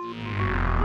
Música